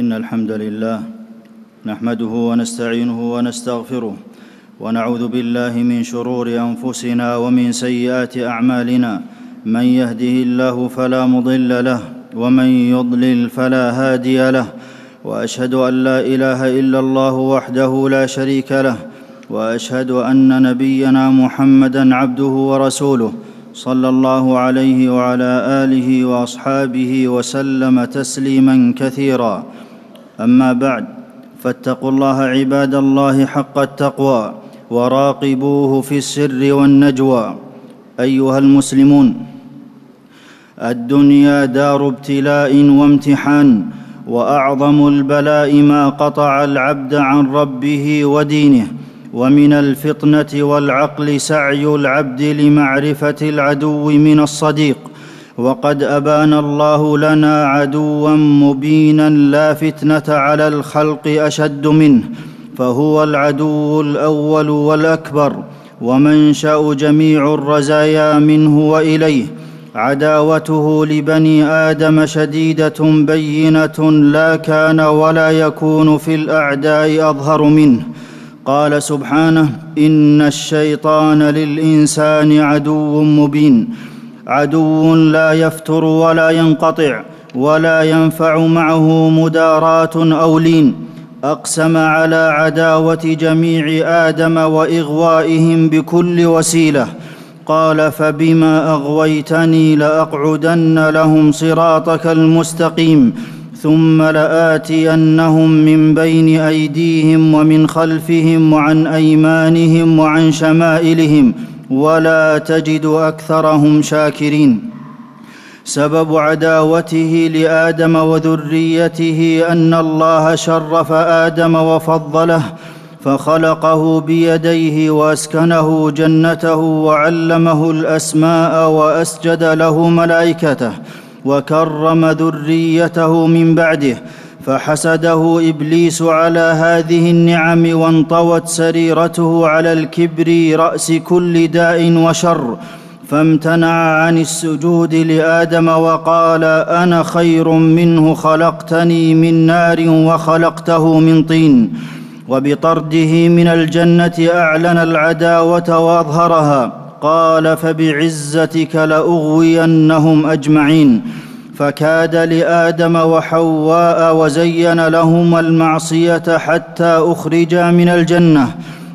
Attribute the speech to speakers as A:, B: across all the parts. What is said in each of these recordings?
A: إن الحمد لله نحمده ونستعينه ونستغفره ونعوذ بالله من شرور أنفسنا ومن سيئات أعمالنا من يهده الله فلا مضل له ومن يضلل فلا هادي له وأشهد أن لا إله إلا الله وحده لا شريك له وأشهد أن نبينا محمدًا عبده ورسوله صلى الله عليه وعلى آله وأصحابه وسلم تسليمًا كثيرًا أما بعد فاتقوا الله عباد الله حق التقوى وراقبوه في السر والنجوى. أيها المسلمون الدنيا دار ابتلاء وامتحان وأعظم البلاء ما قطع العبد عن ربه ودينه ومن الفطنة والعقل سعي العبد لمعرفة العدو من الصديق. وقد أبان الله لنا عدوا مبينا لا فتنة على الخلق أشد منه فهو العدو الأول والأكبر ومنشأ جميع الرزايا منه وإليه عداوته لبني آدم شديدة بينة لا كان ولا يكون في الأعداء أظهر منه. قال سبحانه إن الشيطان للإنسان عدو مبين. عدو لا يفتر ولا ينقطع ولا ينفع معه مدارات أو لين أقسم على عداوة جميع آدم وإغوائهم بكل وسيلة. قال فبما أغويتني لأقعدن لهم صراطك المستقيم. ثم لآتينهم من بين أيديهم ومن خلفهم وعن أيمانهم وعن شمائلهم. ولا تجد أكثرهم شاكرين سبب عداوته لآدم وذريته أن الله شرف آدم وفضله فخلقه بيديه وأسكنه جنته وعلمه الأسماء وأسجد له ملائكته وكرم ذريته من بعده فحسده إبليس على هذه النعم وانطوت سريرته على الكبر رأس كل داء وشر فامتنع عن السجود لآدم وقال أنا خير منه خلقتني من نار وخلقته من طين وبطرده من الجنة أعلن العداوة وأظهرها قال فبعزتك لأغوينهم أجمعين. فكاد لآدم وحواء وزين لهما المعصية حتى اخرجا من الجنة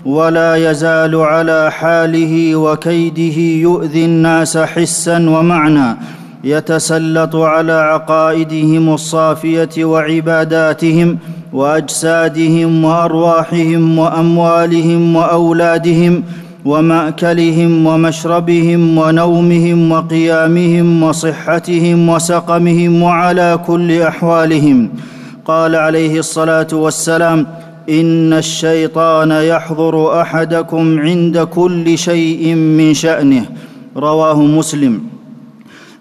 A: ولا يزال على حاله وكيده يؤذي الناس حسا ومعنى يتسلط على عقائدهم الصافية وعباداتهم وأجسادهم وأرواحهم وأموالهم وأولادهم ومأكلهم ومشربهم ونومهم وقيامهم وصحتهم وسقمهم وعلى كل أحوالهم. قال عليه الصلاة والسلام إن الشيطان يحضر أحدكم عند كل شيء من شأنه. رواه مسلم.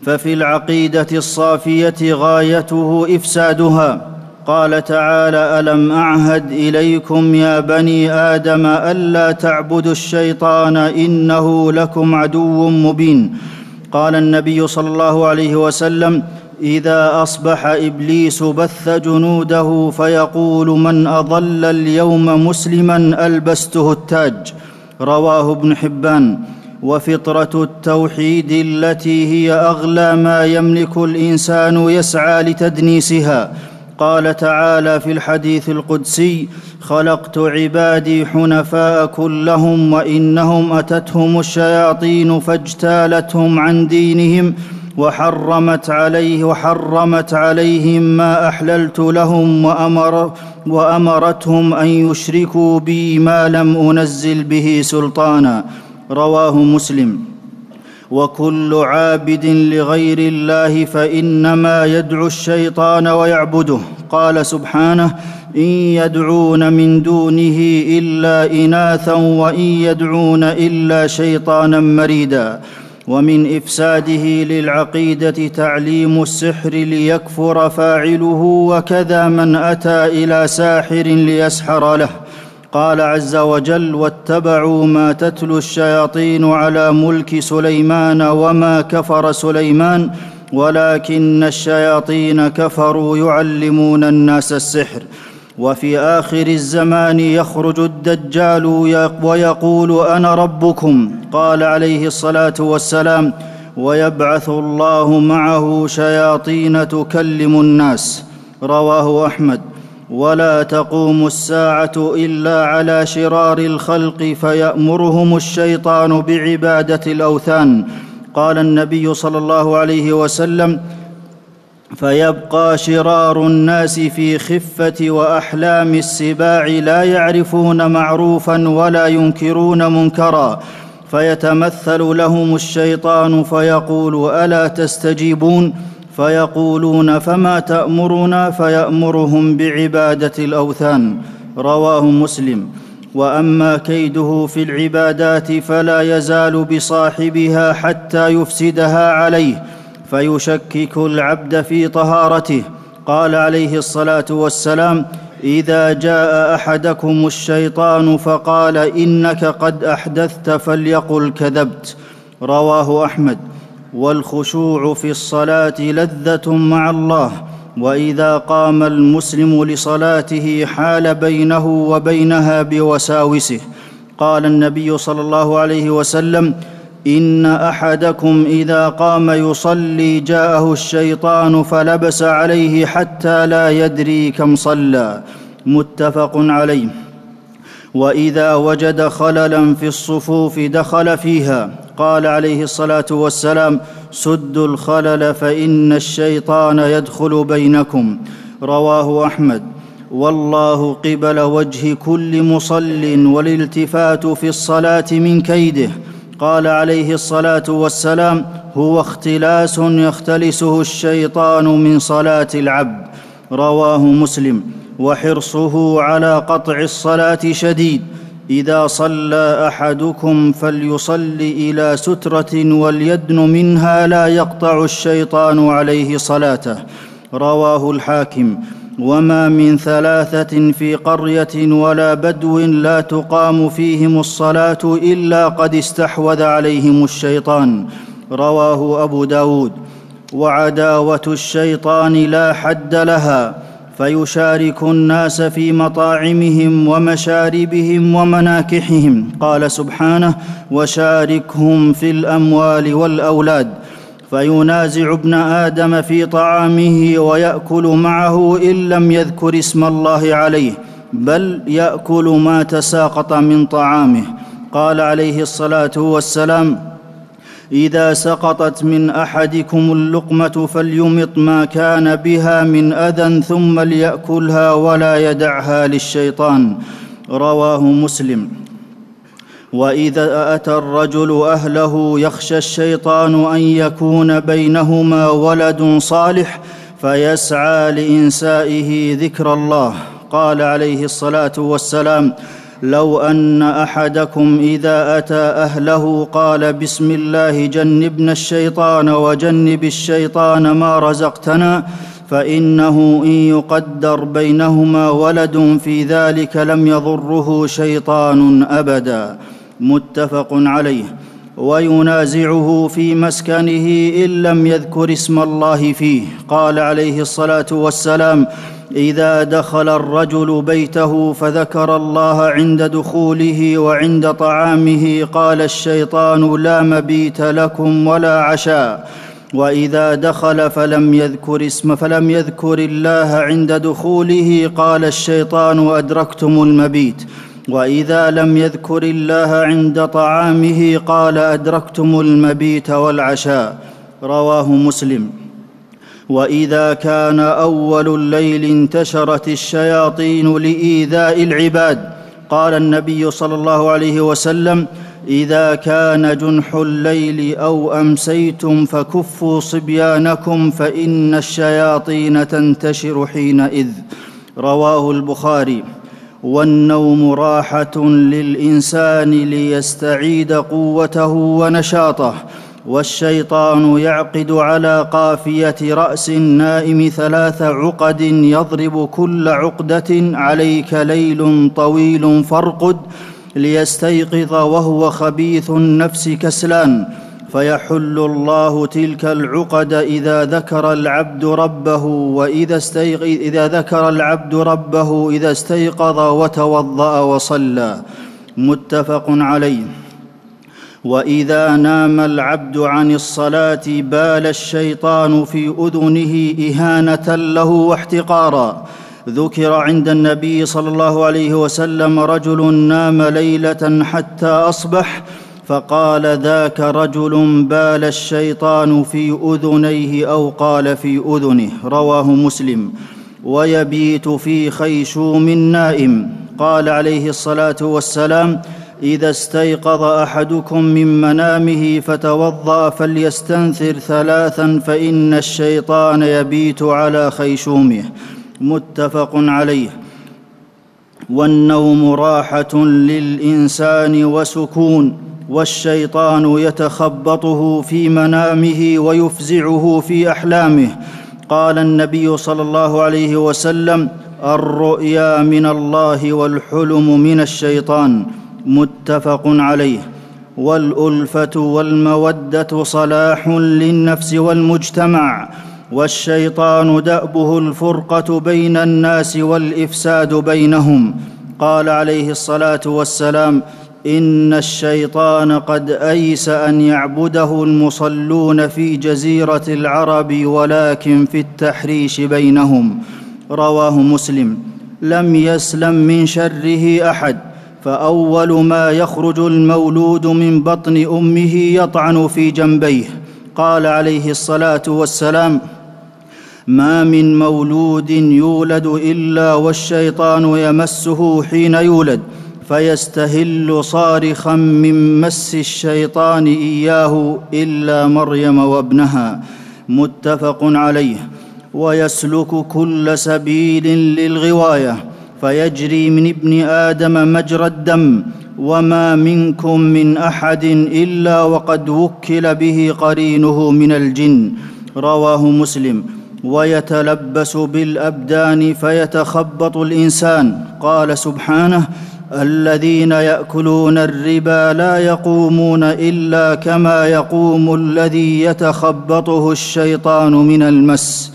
A: ففي العقيدة الصافية غايته إفسادها. قال تعالى ألم أعهد إليكم يا بني آدم ألا تعبدوا الشيطان إنه لكم عدو مبين؟ قال النبي صلى الله عليه وسلم إذا أصبح إبليس بث جنوده فيقول من أضل اليوم مسلما ألبسته التاج؟ رواه ابن حبان. وفطرة التوحيد التي هي أغلى ما يملك الإنسان يسعى لتدنيسها. قال تعالى في الحديث القدسي خلقت عبادي حنفاء كلهم وإنهم أتتهم الشياطين فاجتالتهم عن دينهم وحرمت عليه وحرمت عليهم ما أحللت لهم وامر وأمرتهم أن يشركوا بي ما لم أنزل به سلطانا. رواه مسلم. وكل عابد لغير الله فانما يدعو الشيطان ويعبده قال سبحانه ان يدعون من دونه الا اناثا وان يدعون الا شيطانا مريدا ومن افساده للعقيده تعليم السحر ليكفر فاعله وكذا من اتى إلى ساحر ليسحر له قال عز وجل واتبعوا ما تتلو الشياطين على ملك سليمان وما كفر سليمان ولكن الشياطين كفروا يعلمون الناس السحر وفي آخر الزمان يخرج الدجال ويقول أنا ربكم قال عليه الصلاة والسلام ويبعث الله معه شياطين تكلم الناس رواه أحمد ولا تقوم الساعة إلا على شرار الخلق فيأمرهم الشيطان بعبادة الأوثان. قال النبي صلى الله عليه وسلم فيبقى شرار الناس في خفة وأحلام السباع لا يعرفون معروفا ولا ينكرون منكرا. فيتمثل لهم الشيطان فيقول ألا تستجيبون؟ فيقولون فما تأمرنا فيأمرهم بعبادة الأوثان. رواه مسلم. وأما كيده في العبادات فلا يزال بصاحبها حتى يفسدها عليه فيشكك العبد في طهارته. قال عليه الصلاة والسلام إذا جاء أحدكم الشيطان فقال إنك قد أحدثت فليقل كذبت. رواه أحمد. والخشوع في الصلاة لذة مع الله وإذا قام المسلم لصلاته حال بينه وبينها بوساوسه. قال النبي صلى الله عليه وسلم إن أحدكم إذا قام يصلي جاءه الشيطان فلبس عليه حتى لا يدري كم صلى. متفق عليه. وإذا وجد خللا في الصفوف دخل فيها. قال عليه الصلاة والسلام سدوا الخلل فإن الشيطان يدخل بينكم. رواه أحمد. والله قبل وجه كل مصل والالتفات في الصلاة من كيده. قال عليه الصلاة والسلام هو اختلاس يختلسه الشيطان من صلاة العبد. رواه مسلم. وحرصه على قطع الصلاة شديد. إذا صلى أحدكم فليصل إلى سترة وليدن منها لا يقطع الشيطان عليه صلاته. رواه الحاكم. وما من ثلاثة في قرية ولا بدو لا تقام فيهم الصلاة إلا قد استحوذ عليهم الشيطان. رواه أبو داود. وعداوة الشيطان لا حد لها. فيشارك الناس في مطاعمهم ومشاربهم ومناكحهم قال سبحانه وشاركهم في الاموال والاولاد فينازع ابن آدم في طعامه وياكل معه ان لم يذكر اسم الله عليه بل ياكل ما تساقط من طعامه قال عليه الصلاه والسلام إذا سقطت من أحدكم اللقمة فليمط ما كان بها من أذى ثم ليأكلها ولا يدعها للشيطان. رواه مسلم. وإذا أتى الرجل أهله يخشى الشيطان أن يكون بينهما ولد صالح فيسعى لإنسائه ذكر الله. قال عليه الصلاة والسلام لو أن أحدكم إذا أتى أهله قال بسم الله جنبنا الشيطان وجنب الشيطان ما رزقتنا فإنه إن يقدر بينهما ولد في ذلك لم يضره شيطان أبدا متفق عليه وينازعه في مسكنه إن لم يذكر اسم الله فيه قال عليه الصلاة والسلام إذا دخل الرجل بيته فذكر الله عند دخوله وعند طعامه قال الشيطان لا مبيت لكم ولا عشاء وإذا دخل فلم يذكر اسم فلم يذكر الله عند دخوله قال الشيطان أدركتم المبيت. وإذا لم يذكر الله عند طعامه قال أدركتم المبيت والعشاء رواه مسلم. واذا كان اول الليل انتشرت الشياطين لايذاء العباد قال النبي صلى الله عليه وسلم اذا كان جنح الليل أو امسيتم فكفوا صبيانكم فان الشياطين تنتشر حينئذ. رواه البخاري. والنوم راحه للانسان ليستعيد قوته ونشاطه. والشيطان يعقد على قافية رأس النائم ثلاث عقد يضرب كل عقدة عليك ليل طويل فارقد ليستيقظ وهو خبيث النفس كسلان فيحل الله تلك العقد إذا ذكر العبد ربه وإذا استيق... إذا ذكر العبد ربه إذا استيقظ وتوضأ وصلى. متفق عليه. واذا نام العبد عن الصلاه بال الشيطان في اذنه اهانه له واحتقارا ذكر عند النبي صلى الله عليه وسلم رجل نام ليله حتى اصبح فقال ذاك رجل بال الشيطان في اذنيه أو قال في اذنه. رواه مسلم. ويبيت في خيشوم نائم. قال عليه الصلاه والسلام إذا استيقظ أحدكم من منامه فتوضأ فليستنثر ثلاثا فإن الشيطان يبيت على خيشومه. متفق عليه. والنوم راحة للإنسان وسكون والشيطان يتخبطه في منامه ويفزعه في أحلامه. قال النبي صلى الله عليه وسلم الرؤيا من الله والحلم من الشيطان. متفق عليه. والألفة والمودة صلاح للنفس والمجتمع والشيطان دأبه الفرقة بين الناس والإفساد بينهم. قال عليه الصلاة والسلام إن الشيطان قد أيس أن يعبده المصلون في جزيرة العرب ولكن في التحريش بينهم. رواه مسلم. لم يسلم من شره أحد. فاول ما يخرج المولود من بطن امه يطعن في جنبيه قال عليه الصلاه والسلام ما من مولود يولد الا والشيطان يمسه حين يولد فيستهل صارخا من مس الشيطان اياه الا مريم وابنها متفق عليه ويسلك كل سبيل للغوايه فيجري من ابن آدم مجرى الدم وما منكم من أحد إلا وقد وكل به قرينه من الجن. رواه مسلم. ويتلبس بالأبدان فيتخبط الإنسان. قال سبحانه الذين يأكلون الربا لا يقومون إلا كما يقوم الذي يتخبطه الشيطان من المس.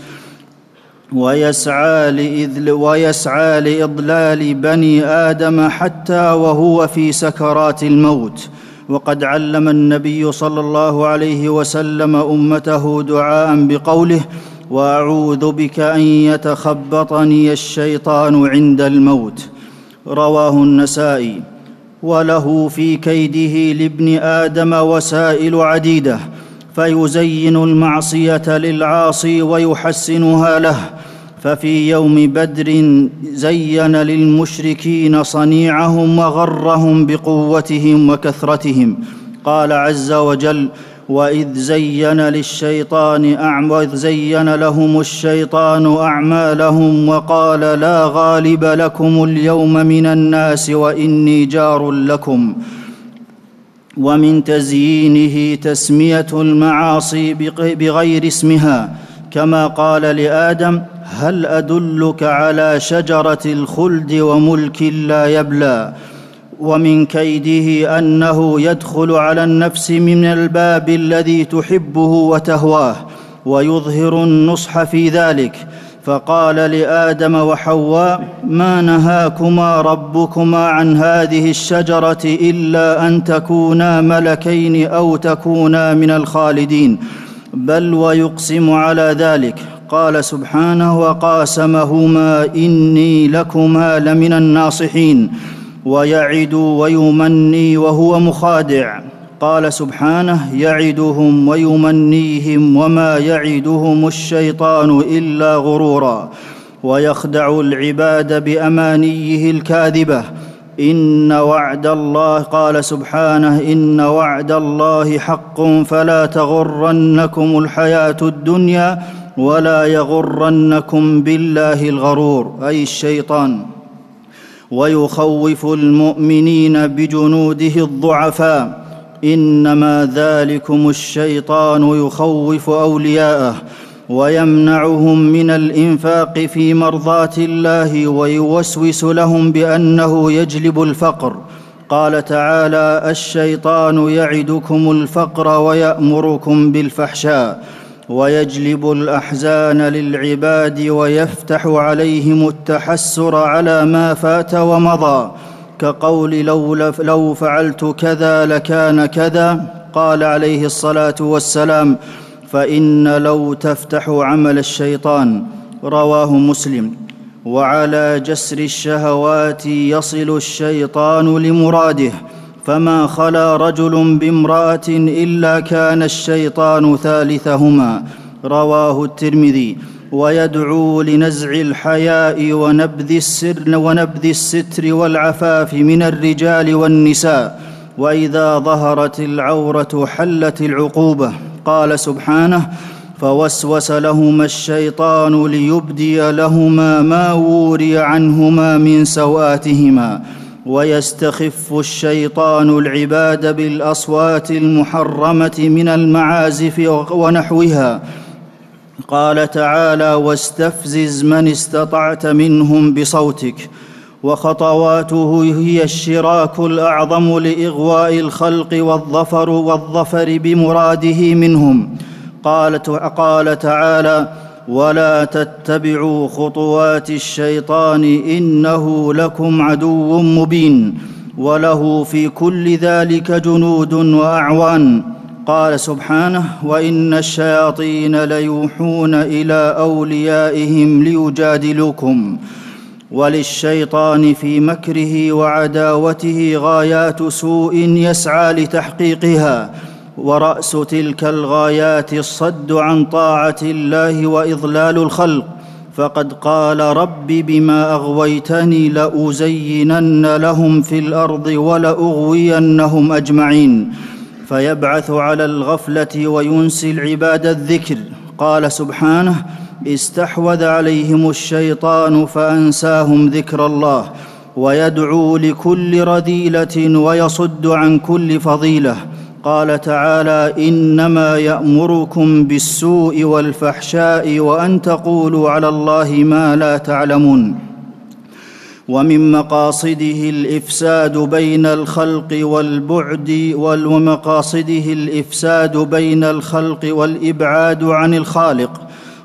A: ويسعى لإذل ويسعى لإضلال بني آدم حتى وهو في سكرات الموت. وقد علم النبي صلى الله عليه وسلم أمته دعاء بقوله واعوذ بك ان يتخبطني الشيطان عند الموت. رواه النسائي. وله في كيده لابن آدم وسائل عديده. فيزين المعصية للعاصي ويحسنها له ففي يوم بدر زين للمشركين صنيعهم وغرهم بقوتهم وكثرتهم. قال عز وجل وإذ زين للشيطان اعمد زين لهم الشيطان أعمالهم وقال لا غالب لكم اليوم من الناس وإني جار لكم ۖ. ومن تزيينه تسمية المعاصي بغير اسمها كما قال لآدم هل أدلك على شجرة الخلد وملك لا يبلى؟ ومن كيده أنه يدخل على النفس من الباب الذي تحبه وتهواه ويظهر النصح في ذلك. فقال لآدم وحواء ما نهاكما ربكما عن هذه الشجرة إلا أن تكونا ملكين أو تكونا من الخالدين بل ويقسم على ذلك. قال سبحانه وقاسمهما إني لكما لمن الناصحين ويعد ويمني وهو مخادع. قال سبحانه يعدهم ويمنيهم وما يعدهم الشيطان إلا غرورا. ويخدع العباد بأمانيه الكاذبة. إن وعد الله قال سبحانه إن وعد الله حق فلا تغرنكم الحياة الدنيا ولا يغرنكم بالله الغرور. أي الشيطان. ويخوف المؤمنين بجنوده الضعفاء. إنما ذلكم الشيطان يخوف أولياءه ويمنعهم من الإنفاق في مرضاه الله ويوسوس لهم بأنه يجلب الفقر. قال تعالى الشيطان يعدكم الفقر ويأمركم بالفحشاء ويجلب الأحزان للعباد ويفتح عليهم التحسر على ما فات ومضى. كقول لو, لو فعلت كذا لكان كذا قال عليه الصلاة والسلام فإن لو تفتح عمل الشيطان رواه مسلم. وعلى جسر الشهوات يصل الشيطان لمراده فما خلا رجل بامرأة إلا كان الشيطان ثالثهما رواه الترمذي. ويدعو لنزع الحياء ونبذ السر ونبذ الستر والعفاف من الرجال والنساء. وإذا ظهرت العورة حلت العقوبة. قال سبحانه فوسوس لهما الشيطان ليبدي لهما ما وري عنهما من سوآتهما. ويستخف الشيطان العباد بالأصوات المحرمة من المعازف ونحوها. قال تعالى واستفزز من استطعت منهم بصوتك وخطواته هي الشراك الأعظم لإغواء الخلق والظفر والظفر بمراده منهم. قال قال تعالى ولا تتبعوا خطوات الشيطان إنه لكم عدو مبين وله في كل ذلك جنود وأعوان. قال سبحانه وان الشياطين ليوحون إلى اوليائهم ليجادلوكم وللشيطان في مكره وعداوته غايات سوء يسعى لتحقيقها وراس تلك الغايات الصد عن طاعه الله واضلال الخلق فقد قال رب بما اغويتني لازينن لهم في الأرض ولاغوينهم اجمعين فيبعث على الغفلة وينسي العباد الذكر. قال سبحانه استحوذ عليهم الشيطان فأنساهم ذكر الله ويدعو لكل رذيلة ويصد عن كل فضيلة. قال تعالى إنما يأمركم بالسوء والفحشاء وأن تقولوا على الله ما لا تعلمون. ومن مقاصده الإفساد بين الخلق والبعد ومقاصده الإفساد بين الخلق والإبعاد عن الخالق.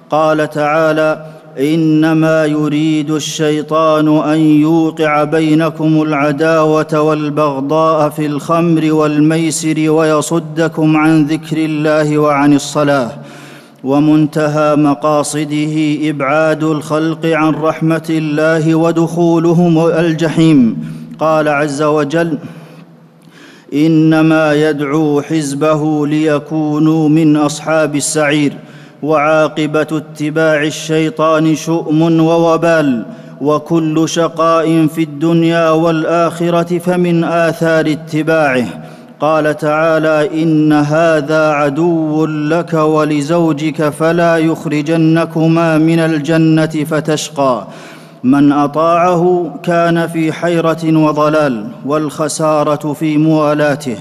A: قال تعالى إنما يريد الشيطان أن يوقع بينكم العداوة والبغضاء في الخمر والميسر ويصدكم عن ذكر الله وعن الصلاة. ومنتهى مقاصده إبعاد الخلق عن رحمة الله ودخولهم الجحيم. قال عز وجل إنما يدعو حزبه ليكونوا من أصحاب السعير وعاقبة اتباع الشيطان شؤم ووبال وكل شقاء في الدنيا والآخرة فمن آثار اتباعه. قال تعالى إن هذا عدو لك ولزوجك فلا يخرجنكما من الجنة فتشقى. من أطاعه كان في حيرة وضلال والخسارة في موالاته.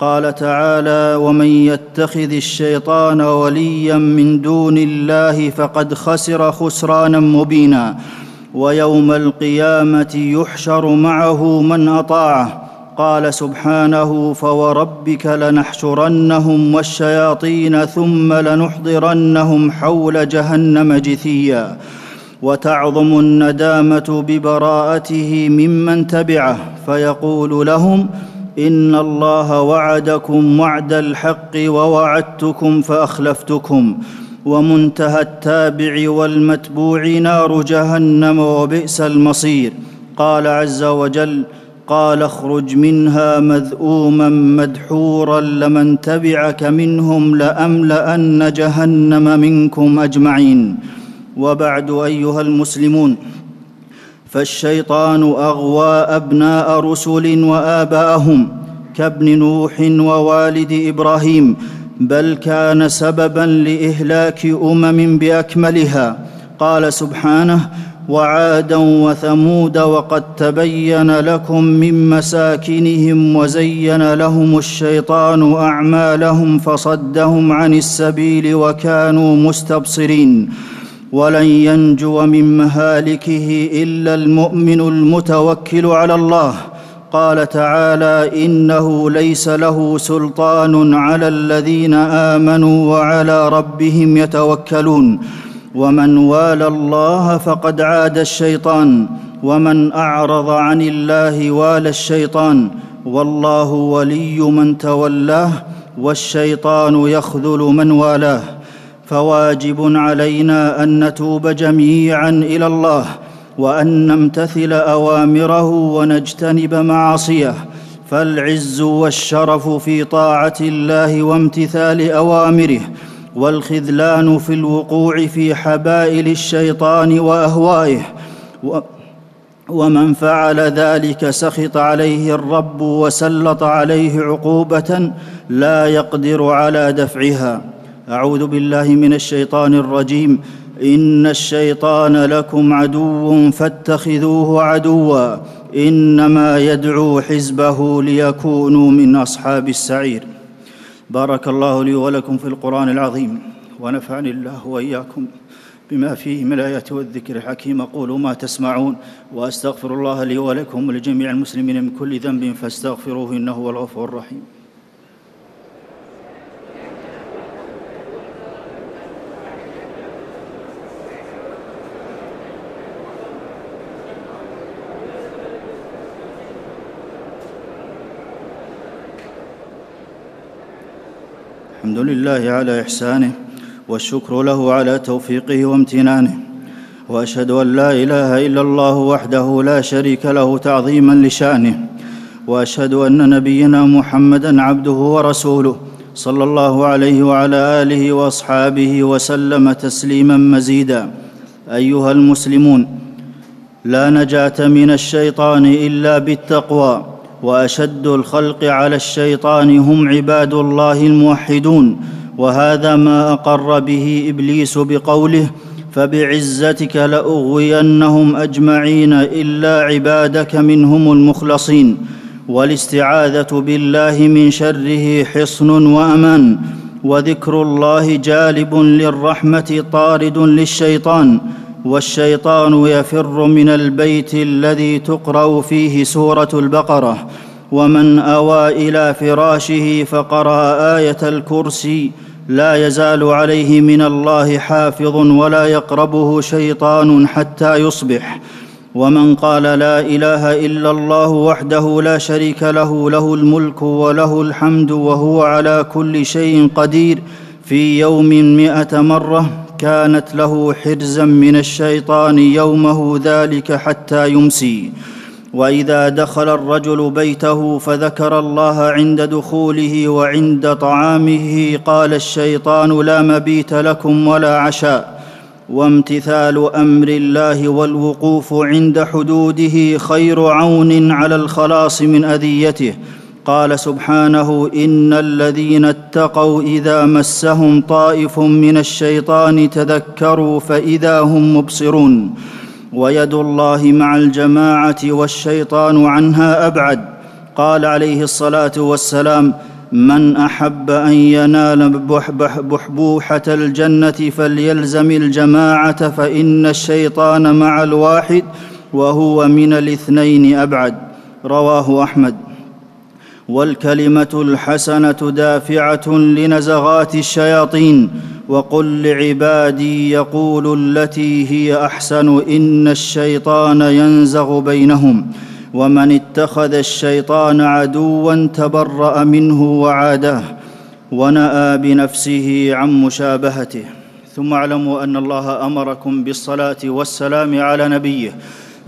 A: قال تعالى ومن يتخذ الشيطان وليا من دون الله فقد خسر خسرانا مبينا. ويوم القيامة يحشر معه من أطاعه. قال سبحانه فوربك لنحشرنهم والشياطين ثم لنحضرنهم حول جهنم جثيا وتعظم الندامة ببراءته ممن تبعه فيقول لهم إن الله وعدكم وعد الحق ووعدتكم فأخلفتكم ومنتهى التابع والمتبوع نار جهنم وبئس المصير قال عز وجل قال اخرج منها مذءوما مدحورا لمن تبعك منهم لأملأن جهنم منكم أجمعين. وبعد أيها المسلمون فالشيطان أغوى أبناء رسل وآباءهم كابن نوح ووالد إبراهيم بل كان سببا لإهلاك أمم بأكملها. قال سبحانه وعادا وثمود وقد تبين لكم من مساكنهم وزين لهم الشيطان أعمالهم فصدهم عن السبيل وكانوا مستبصرين ولن ينجو من مهالكه إلا المؤمن المتوكل على الله. قال تعالى إنه ليس له سلطان على الذين آمنوا وعلى ربهم يتوكلون. ومن والى الله فقد عاد الشيطان ومن أعرض عن الله والى الشيطان والله ولي من تولاه والشيطان يخذل من والاه فواجب علينا أن نتوب جميعا إلى الله وأن نمتثل أوامره ونجتنب معاصيه فالعز والشرف في طاعة الله وامتثال أوامره والخذلان في الوقوع في حبائل الشيطان وأهوائه. ومن فعل ذلك سخط عليه الرب وسلط عليه عقوبة لا يقدر على دفعها. أعوذ بالله من الشيطان الرجيم. إن الشيطان لكم عدو فاتخذوه عدوا. إنما يدعو حزبه ليكونوا من أصحاب السعير. بارك الله لي ولكم في القرآن العظيم ونفعني الله وإياكم بما فيه من الآيات والذكر الحكيم أقول ما تسمعون وأستغفر الله لي ولكم ولجميع المسلمين من كل ذنب فاستغفروه إنه هو الغفور الرحيم الحمد لله على إحسانه والشكر له على توفيقه وامتنانه وأشهد أن لا إله إلا الله وحده لا شريك له تعظيما لشأنه وأشهد أن نبينا محمدا عبده ورسوله صلى الله عليه وعلى آله وأصحابه وسلم تسليما مزيدا. أيها المسلمون لا نجاة من الشيطان إلا بالتقوى. وأشد الخلق على الشيطان هم عباد الله الموحدون وهذا ما أقر به إبليس بقوله فبعزتك لأغوينهم أجمعين إلا عبادك منهم المخلصين والاستعاذة بالله من شره حصن وأمان وذكر الله جالب للرحمة طارد للشيطان والشيطان يفر من البيت الذي تقرأ فيه سورة البقرة. ومن أوى إلى فراشه فقرأ آية الكرسي. لا يزال عليه من الله حافظ ولا يقربه شيطان حتى يصبح. ومن قال لا إله إلا الله وحده لا شريك له له الملك وله الحمد وهو على كل شيء قدير. في يوم مائه مرة كانت له حرزا من الشيطان يومه ذلك حتى يمسي. وإذا دخل الرجل بيته فذكر الله عند دخوله وعند طعامه قال الشيطان لا مبيت لكم ولا عشاء. وامتثال أمر الله والوقوف عند حدوده خير عون على الخلاص من أذيته. قال سبحانه إن الذين اتقوا إذا مسهم طائف من الشيطان تذكروا فإذا هم مبصرون ويد الله مع الجماعة والشيطان عنها أبعد قال عليه الصلاة والسلام من أحب أن ينال بحبوحة الجنة فليلزم الجماعة فإن الشيطان مع الواحد وهو من الاثنين أبعد. رواه أحمد. والكلمة الحسنة دافعة لنزغات الشياطين وقل لعبادي يقولوا التي هي أحسن إن الشيطان ينزغ بينهم ومن اتخذ الشيطان عدوا تبرأ منه وعاداه ونأى بنفسه عن مشابهته ثم اعلموا أن الله أمركم بالصلاة والسلام على نبيه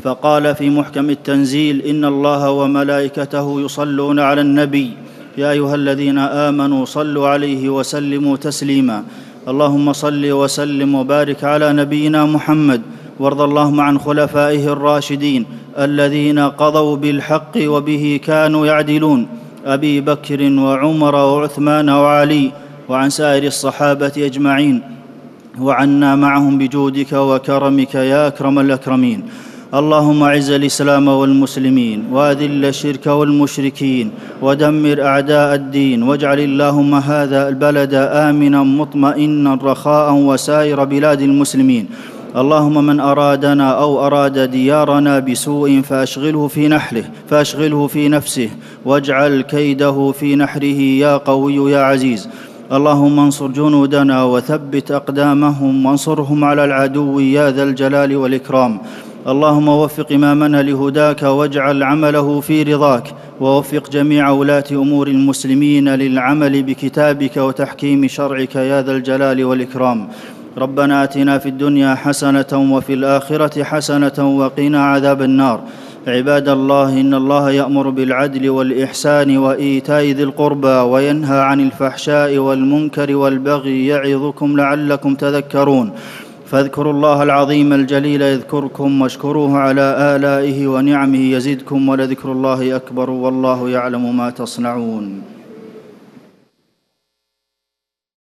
A: فقال في محكم التنزيل إن الله وملائكته يصلون على النبي. يا أيها الذين آمنوا صلوا عليه وسلموا تسليما. اللهم صل وسلم وبارك على نبينا محمد. وارض اللهم عن خلفائه الراشدين الذين قضوا بالحق وبه كانوا يعدلون. أبي بكر وعمر وعثمان وعلي وعن سائر الصحابة أجمعين. وعنا معهم بجودك وكرمك يا أكرم الأكرمين. اللهم اعز الاسلام والمسلمين واذل الشرك والمشركين ودمر اعداء الدين واجعل اللهم هذا البلد آمنا مطمئنا رخاء وسائر بلاد المسلمين اللهم من ارادنا أو اراد ديارنا بسوء فاشغله في نحله فاشغله في نفسه واجعل كيده في نحره يا قوي يا عزيز اللهم انصر جنودنا وثبت اقدامهم وانصرهم على العدو يا ذا الجلال والاكرام اللهم وفق امامنا لهداك واجعل عمله في رضاك ووفق جميع ولاة أمور المسلمين للعمل بكتابك وتحكيم شرعك يا ذا الجلال والإكرام. ربنا آتنا في الدنيا حسنة وفي الآخرة حسنة وقنا عذاب النار. عباد الله إن الله يأمر بالعدل والإحسان وإيتاء ذي القربى وينهى عن الفحشاء والمنكر والبغي يعظكم لعلكم تذكرون. فاذكروا الله العظيم الجليل يذكركم واشكروه على آلائه ونعمه يزدكم ولذكر الله أكبر والله يعلم ما تصنعون